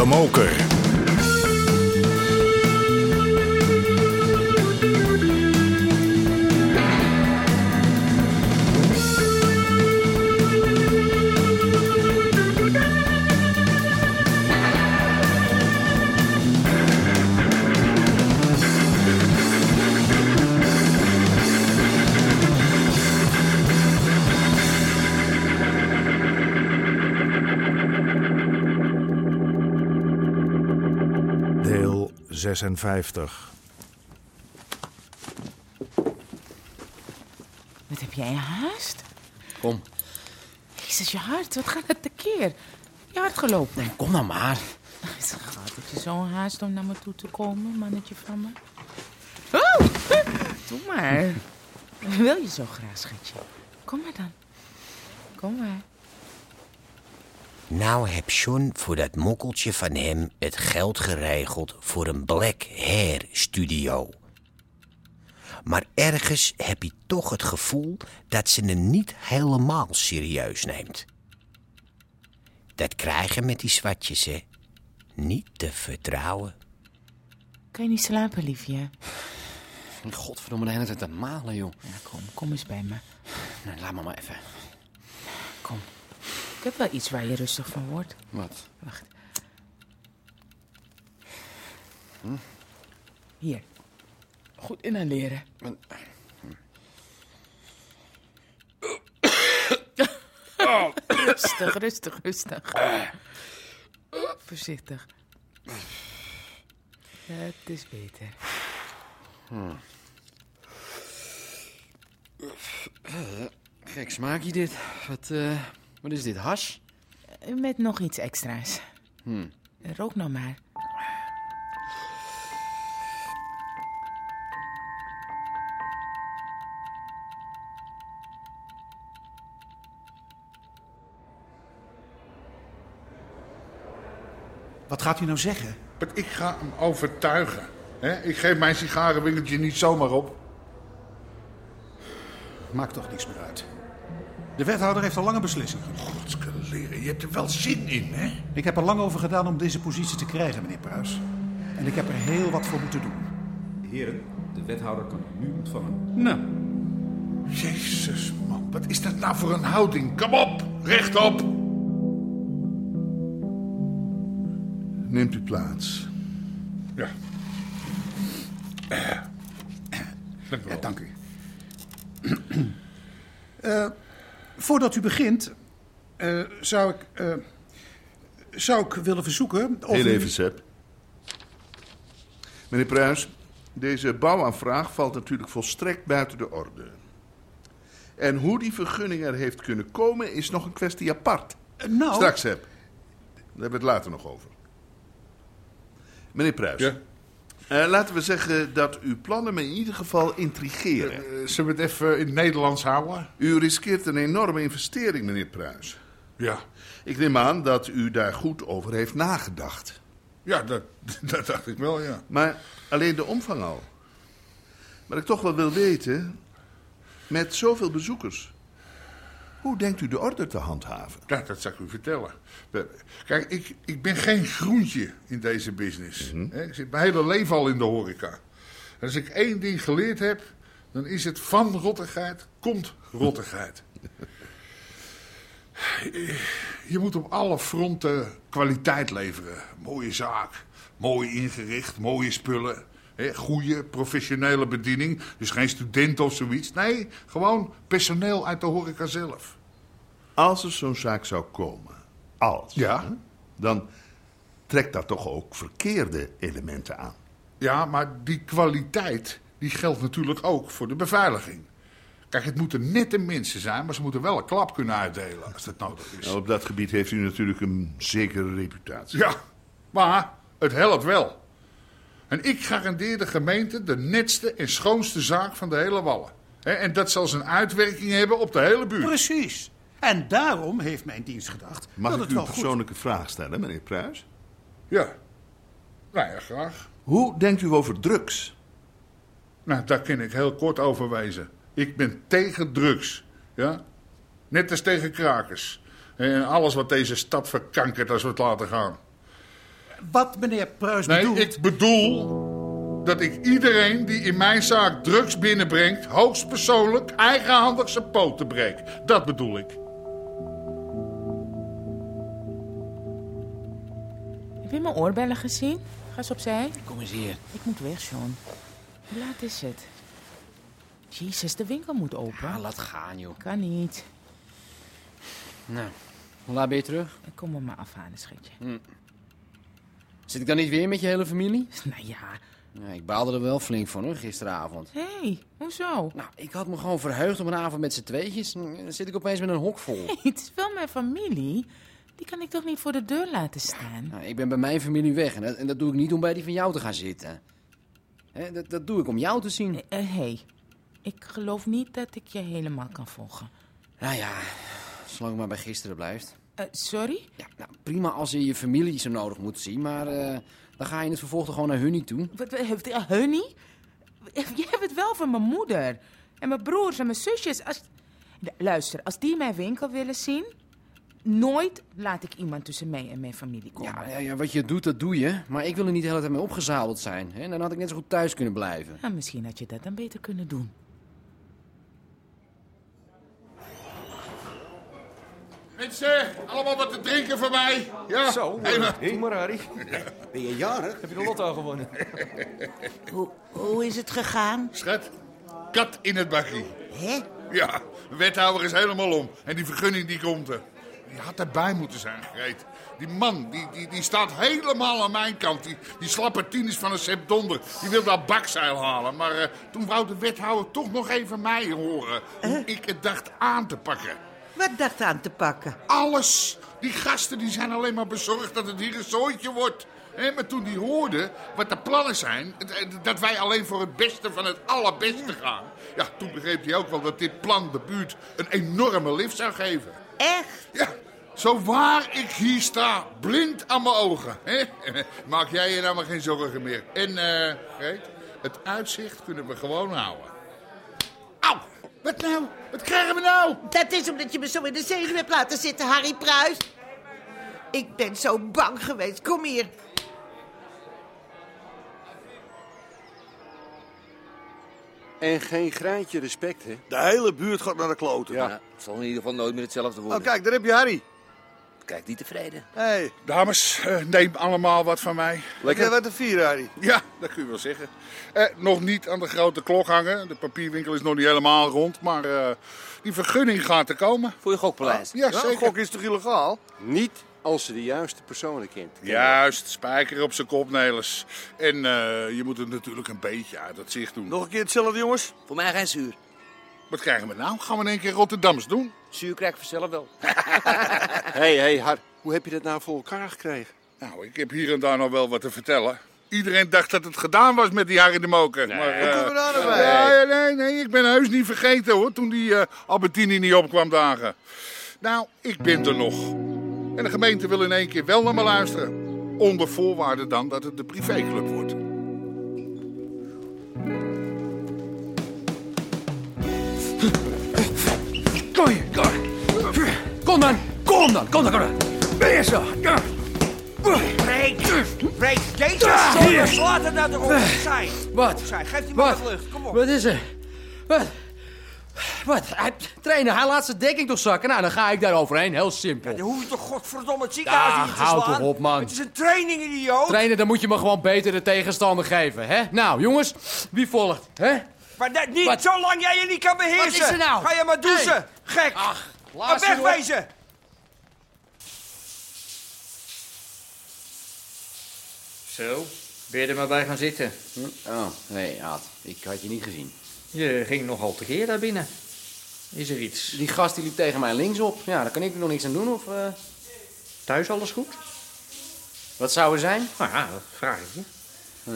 De Moker. 56. Wat heb jij haast? Kom, Jezus, je hart, wat gaat het tekeer? Je hard gelopen. kom nou maar. Schat, heb je zo'n haast om naar me toe te komen, mannetje van me? Oh, doe maar. Wil je zo graag, schatje? Kom maar dan. Kom maar. Nou heb John voor dat mokkeltje van hem het geld geregeld voor een Black Hair studio. Maar ergens heb hij toch het gevoel dat ze hem niet helemaal serieus neemt. Dat krijgen met die zwartjes, hè. Niet te vertrouwen. Kan je niet slapen, liefje? Godverdomme, de hele tijd aan het malen, joh. Ja, kom, kom eens bij me. Nee, laat me maar even. Kom. Ik heb wel iets waar je rustig van wordt. Wat? Wacht. Hier. Goed inhaleren. Wat? Rustig, rustig, rustig. Voorzichtig. Het is beter. Gek smaakje dit. Wat, eh, wat is dit, has? Met nog iets extra's. Hmm. Rook nou maar. Wat gaat u nou zeggen? Maar Ik ga hem overtuigen. hè? Ik geef mijn sigarenwinkeltje niet zomaar op. Maakt toch niks meer uit. De wethouder heeft al lang een beslissing genomen. Godskeleren, je hebt er wel zin in, hè? Ik heb er lang over gedaan om deze positie te krijgen, meneer Pruis. En ik heb er heel wat voor moeten doen. Heren, de wethouder kan u nu ontvangen. Nou, Jezus, man, wat is dat nou voor een houding? Kom op, rechtop. Neemt u plaats. Ja. Dank u ja, wel. dank u. Eh, voordat u begint, eh, zou ik, eh, zou ik willen verzoeken of Heel u- even, Sepp. Meneer Pruis, deze bouwaanvraag valt natuurlijk volstrekt buiten de orde. En hoe die vergunning er heeft kunnen komen, is nog een kwestie apart. Eh, nou, Straks, Sepp. Daar hebben we het later nog over. Meneer Pruis, Ja? Eh, laten we zeggen dat uw plannen me in ieder geval intrigeren. Eh, Zullen we het even in het Nederlands houden? U riskeert een enorme investering, meneer Pruis. Ja. Ik neem aan dat u daar goed over heeft nagedacht. Ja, dat, dat dacht ik wel, ja. Maar alleen de omvang al. Wat ik toch wel wil weten, met zoveel bezoekers, hoe denkt u de orde te handhaven? Ja, dat zal ik u vertellen. Kijk, ik, ik ben geen groentje in deze business. hè. Ik zit mijn hele leven al in de horeca. En als ik één ding geleerd heb, dan is het van rottigheid komt rottigheid. Je moet op alle fronten kwaliteit leveren. Mooie zaak, mooi ingericht, mooie spullen. Goede professionele bediening. Dus geen student of zoiets. Nee, gewoon personeel uit de horeca zelf. Als er zo'n zaak zou komen, als, Ja. hè, dan trekt dat toch ook verkeerde elementen aan. Ja, maar die kwaliteit die geldt natuurlijk ook voor de beveiliging. Kijk, het moeten nette mensen zijn, maar ze moeten wel een klap kunnen uitdelen als dat nodig is. Nou, op dat gebied heeft u natuurlijk een zekere reputatie. Ja, maar het helpt wel. En ik garandeer de gemeente de netste en schoonste zaak van de hele Wallen. Hè, En dat zal zijn uitwerking hebben op de hele buurt. precies. En daarom heeft mijn dienst gedacht Mag dat ik het u wel een goed... persoonlijke vraag stellen, meneer Pruis? Ja, nou ja, graag. Hoe denkt u over drugs? Nou, daar kan ik heel kort over wezen. Ik ben tegen drugs. Ja? Net als tegen krakers. En alles wat deze stad verkankert als we het laten gaan. Wat meneer Pruis Nee, bedoelt... ik bedoel dat ik iedereen die in mijn zaak drugs binnenbrengt... hoogstpersoonlijk, eigenhandig zijn poten breek. Dat bedoel ik. Heb je mijn oorbellen gezien? Ga eens opzij. Kom eens hier. Ik moet weg, Sean. Hoe laat is het? Jezus, de winkel moet open. Ah, laat gaan, joh. Kan niet. Nou, hoe laat ben je terug? Ik kom me maar afhalen, schatje. Zit ik dan niet weer met je hele familie? Nou ja. Ja, ik baalde er wel flink van, hoor, gisteravond. Hé, hey, hoezo? Nou, ik had me gewoon verheugd op een avond met z'n tweetjes. Dan zit ik opeens met een hok vol. Hey, het is wel mijn familie. Die kan ik toch niet voor de deur laten staan? Nou, ik ben bij mijn familie weg en dat, en dat doe ik niet om bij die van jou te gaan zitten. Hè, dat, dat doe ik om jou te zien. Hé, Eh, hey, ik geloof niet dat ik je helemaal kan volgen. Nou ja, zolang het maar bij gisteren blijft. Eh, sorry? Ja, nou, prima als je je familie zo nodig moet zien, maar eh, dan ga je in het vervolg toch gewoon naar hun niet toe. Wat, heeft- Honey? Je hebt het wel van mijn moeder. En mijn broers en mijn zusjes. Als... Lu- Luister, als die mijn winkel willen zien... Nooit laat ik iemand tussen mij en mijn familie komen. Ja, ja, ja, wat je doet, dat doe je. Maar ik wil er niet de hele tijd mee opgezadeld zijn. Hè? Dan had ik net zo goed thuis kunnen blijven. Ja, misschien had je dat dan beter kunnen doen. Mensen, allemaal wat te drinken voor mij. Ja, Zo, doe maar Harry. Ben je jarig? Heb je de lotto gewonnen? Hoe, hoe is het gegaan? Schat, kat in het bakkie. Hè? Ja, de wethouder is helemaal om. En die vergunning die komt er. Die had erbij moeten zijn, Greet. Die man, die, die, die staat helemaal aan mijn kant. Die, die slappe tien is van een Sepp Donder. Die wil dat bakzeil halen. Maar eh, toen wou de wethouder toch nog even mij horen. Hoe ik het dacht aan te pakken. Wat dacht aan te pakken? Alles. Die gasten die zijn alleen maar bezorgd dat het hier een zooitje wordt. Maar toen die hoorden wat de plannen zijn, het- dat wij alleen voor het beste van het allerbeste gaan. Ja, toen begreep hij ook wel dat dit plan de buurt een enorme lift zou geven. Echt? Ja, zo waar ik hier sta, blind aan mijn ogen. Maak jij je nou maar geen zorgen meer. En, eh, Greet, het uitzicht kunnen we gewoon houden. Wat nou? Wat krijgen we nou? Dat is omdat je me zo in de zenuw hebt laten zitten, Harry Pruis. Ik ben zo bang geweest. Kom hier. En geen graantje respect, hè? De hele buurt gaat naar de kloten. Ja. het zal in ieder geval nooit meer hetzelfde worden. Oh, kijk, daar heb je Harry. Kijk, niet tevreden. Hey, Dames, eh, neem allemaal wat van mij. heb jij wat te vieren, Harry? Ja, dat kun je wel zeggen. Eh, nog niet aan de grote klok hangen. De papierwinkel is nog niet helemaal rond. Maar eh, die vergunning gaat er komen. Voor je gokpaleis. Ja, Ja, zeker. gok is toch illegaal? Niet als ze de juiste personen kent. Juist, spijker op zijn kop, Nelis. En eh, je moet het natuurlijk een beetje uit het zicht doen. Nog een keer hetzelfde, jongens? Voor mij geen zuur. Wat krijgen we nou? Gaan we in één keer Rotterdams doen? Zuur krijg ik vanzelf wel. Hé, hé, Har, hoe heb je dat nou voor elkaar gekregen? Nou, ik heb hier en daar nog wel wat te vertellen. Iedereen dacht dat het gedaan was met die Harry de Moker. maar, eh, komen we daar nou bij? Ja, ja, nee, nee, ik ben heus niet vergeten hoor, toen die eh, Albertini niet opkwam dagen. Nou, ik ben er nog. En de gemeente wil in één keer wel naar me luisteren. Onder voorwaarde dan dat het de privéclub wordt. Kom hier, kom. Kom dan, kom dan, kom dan, kom dan. Ben je zo? Ah, Sorry, hier. laat het nou op zijn. Wat? Opzij, geef die man Wat? wat lucht, kom op. Wat is er? Wat? Wat? Hij, trainer, hij laat zijn dekking toch zakken? Nou, dan ga ik daar overheen. Heel simpel. Dan hoef je toch godverdomme het ziekenhuis Ja, niet te slaan? toch op, man. Het is een training, idioot. Trainer, dan moet je me gewoon beter de tegenstander geven, hè? Nou, jongens, wie volgt, hè? Maar dat niet Wat? zolang jij je niet kan beheersen. Wat is er nou? Ga je maar douchen. Hey. Gek. Ach, laat wegwezen. Zo, ben je er maar bij gaan zitten? Oh, nee, Aad, ik had je niet gezien. Je ging nogal tekeer daar binnen. Is er iets? Die gast die liep tegen mij linksop. Ja, daar kan ik er nog niks aan doen, of... eh, Thuis alles goed? Wat zou er zijn? Nou ja, dat vraag ik je. Eh,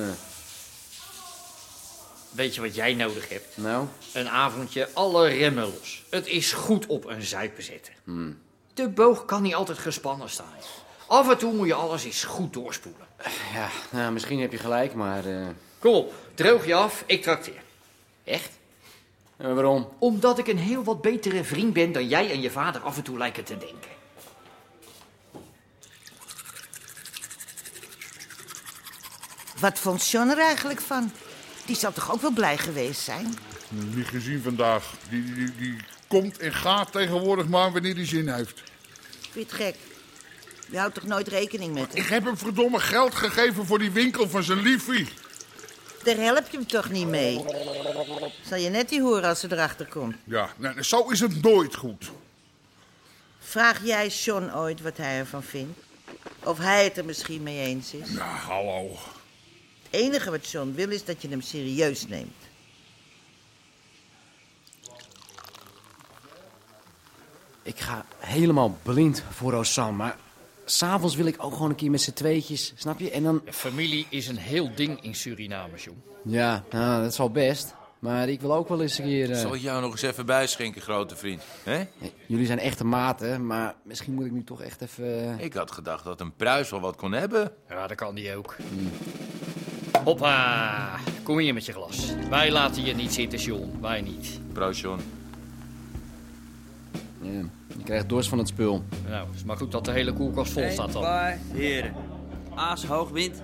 Weet je wat jij nodig hebt? nou, Een avondje alle remmen los. Het is goed op een zuipen zetten. hmm. De boog kan niet altijd gespannen staan. Af en toe moet je alles eens goed doorspoelen. ja, nou, misschien heb je gelijk, maar... eh, Kom op, droog je af, ik trakteer. Echt? eh, waarom? Omdat ik een heel wat betere vriend ben dan jij en je vader af en toe lijken te denken. Wat vond John er eigenlijk van? Die zal toch ook wel blij geweest zijn? Niet gezien vandaag. Die, die, die komt en gaat tegenwoordig maar wanneer hij zin heeft. Vind je het gek? Je houdt toch nooit rekening met hem? Ik heb hem verdomme geld gegeven voor die winkel van zijn liefie. Daar help je hem toch niet mee? Zal je net die horen als ze erachter komt. Ja, nou, zo is het nooit goed. Vraag jij John ooit wat hij ervan vindt? Of hij het er misschien mee eens is? Ja, hallo. Het enige wat John wil is dat je hem serieus neemt. Ik ga helemaal blind voor Rosanne, maar s'avonds wil ik ook gewoon een keer met z'n tweetjes, snap je? En dan... Familie is een heel ding in Suriname, jong. Ja, nou, dat is wel best. Maar ik wil ook wel eens een keer... eh, Zal ik jou nog eens even bijschenken, grote vriend? Hè? Jullie zijn echte maten, maar misschien moet ik nu toch echt even... Ik had gedacht dat een pruis wel wat kon hebben. Ja, dat kan die ook. Hoppa, kom hier met je glas. Wij laten je niet zitten, John. Wij niet. Proost, John. Ja, je krijgt dorst van het spul. Nou, het is maar goed dat de hele koelkast vol staat dan. Bij heren. Aas hoogwind.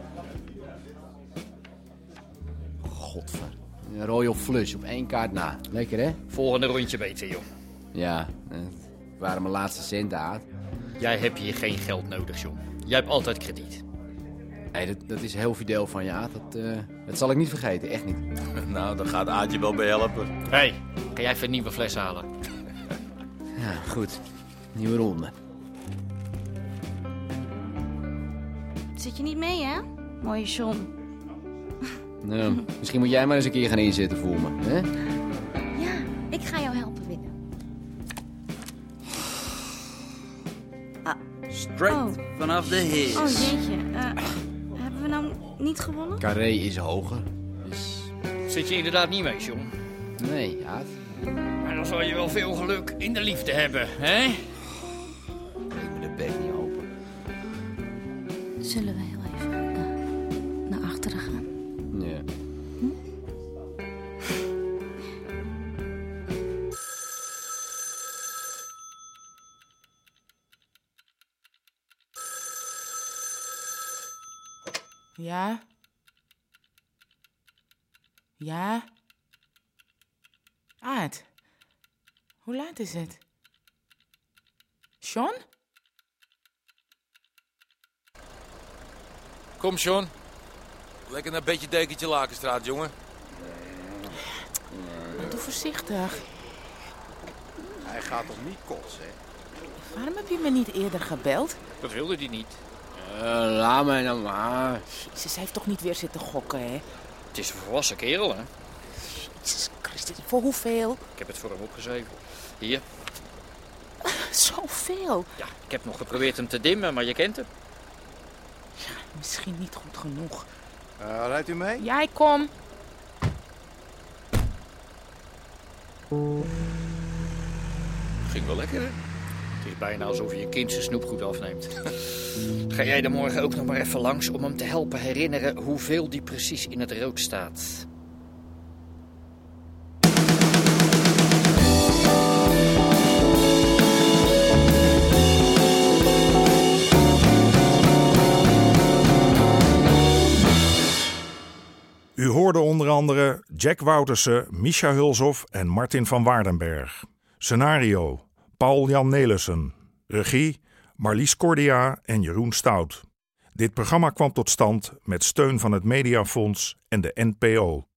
Godver. Een Royal Flush op één kaart na. Lekker, hè? Volgende rondje beter, joh. Ja, eh, het waren mijn laatste centen, Aad. Jij hebt hier geen geld nodig, John. Jij hebt altijd krediet. Hey, dat, dat is heel fidel van je, Aad. Dat, eh, dat zal ik niet vergeten, echt niet. Nou, daar gaat Aadje wel bij helpen. Hé, hey, kan jij even een nieuwe fles halen? Ja, goed. Nieuwe ronde. Zit je niet mee, hè? Mooie John. Nou, misschien moet jij maar eens een keer gaan inzetten voor me, hè? Ja, ik ga jou helpen winnen. Straight vanaf de heer. Oh jeetje, eh, nou niet gewonnen? Carré is hoger. Zit je inderdaad niet mee, John? Nee, Aad. Maar dan zal je wel veel geluk in de liefde hebben, hè? Breek me de bek niet open. Zullen we Ja? Ja? Aad? Hoe laat is het? Sean? Kom, John. Lekker naar beetje dekentje Lakenstraat, jongen. Doe voorzichtig. Hij gaat toch niet kotsen, hè? Waarom heb je me niet eerder gebeld? Dat wilde hij niet. Eh, laat mij nou maar. Jezus, hij heeft toch niet weer zitten gokken, hè? Het is een volwassen kerel, hè? Jezus Christus, voor hoeveel? Ik heb het voor hem opgeschreven. Hier. Zoveel? Ja, ik heb nog geprobeerd hem te dimmen, maar je kent hem. Misschien niet goed genoeg. Eh, rijdt u mee? Jij kom. Ging wel lekker, hè? Het is bijna alsof je je kind zijn snoepgoed afneemt. Ga jij er morgen ook nog maar even langs om hem te helpen herinneren hoeveel die precies in het rood staat? U hoorde onder andere Jack Woutersen, Misha Hulshoff en Martin van Waardenberg. Scenario: Paul-Jan Nelissen. Regie: Marlies Cordia en Jeroen Stout. Dit programma kwam tot stand met steun van het Mediafonds en de NPO.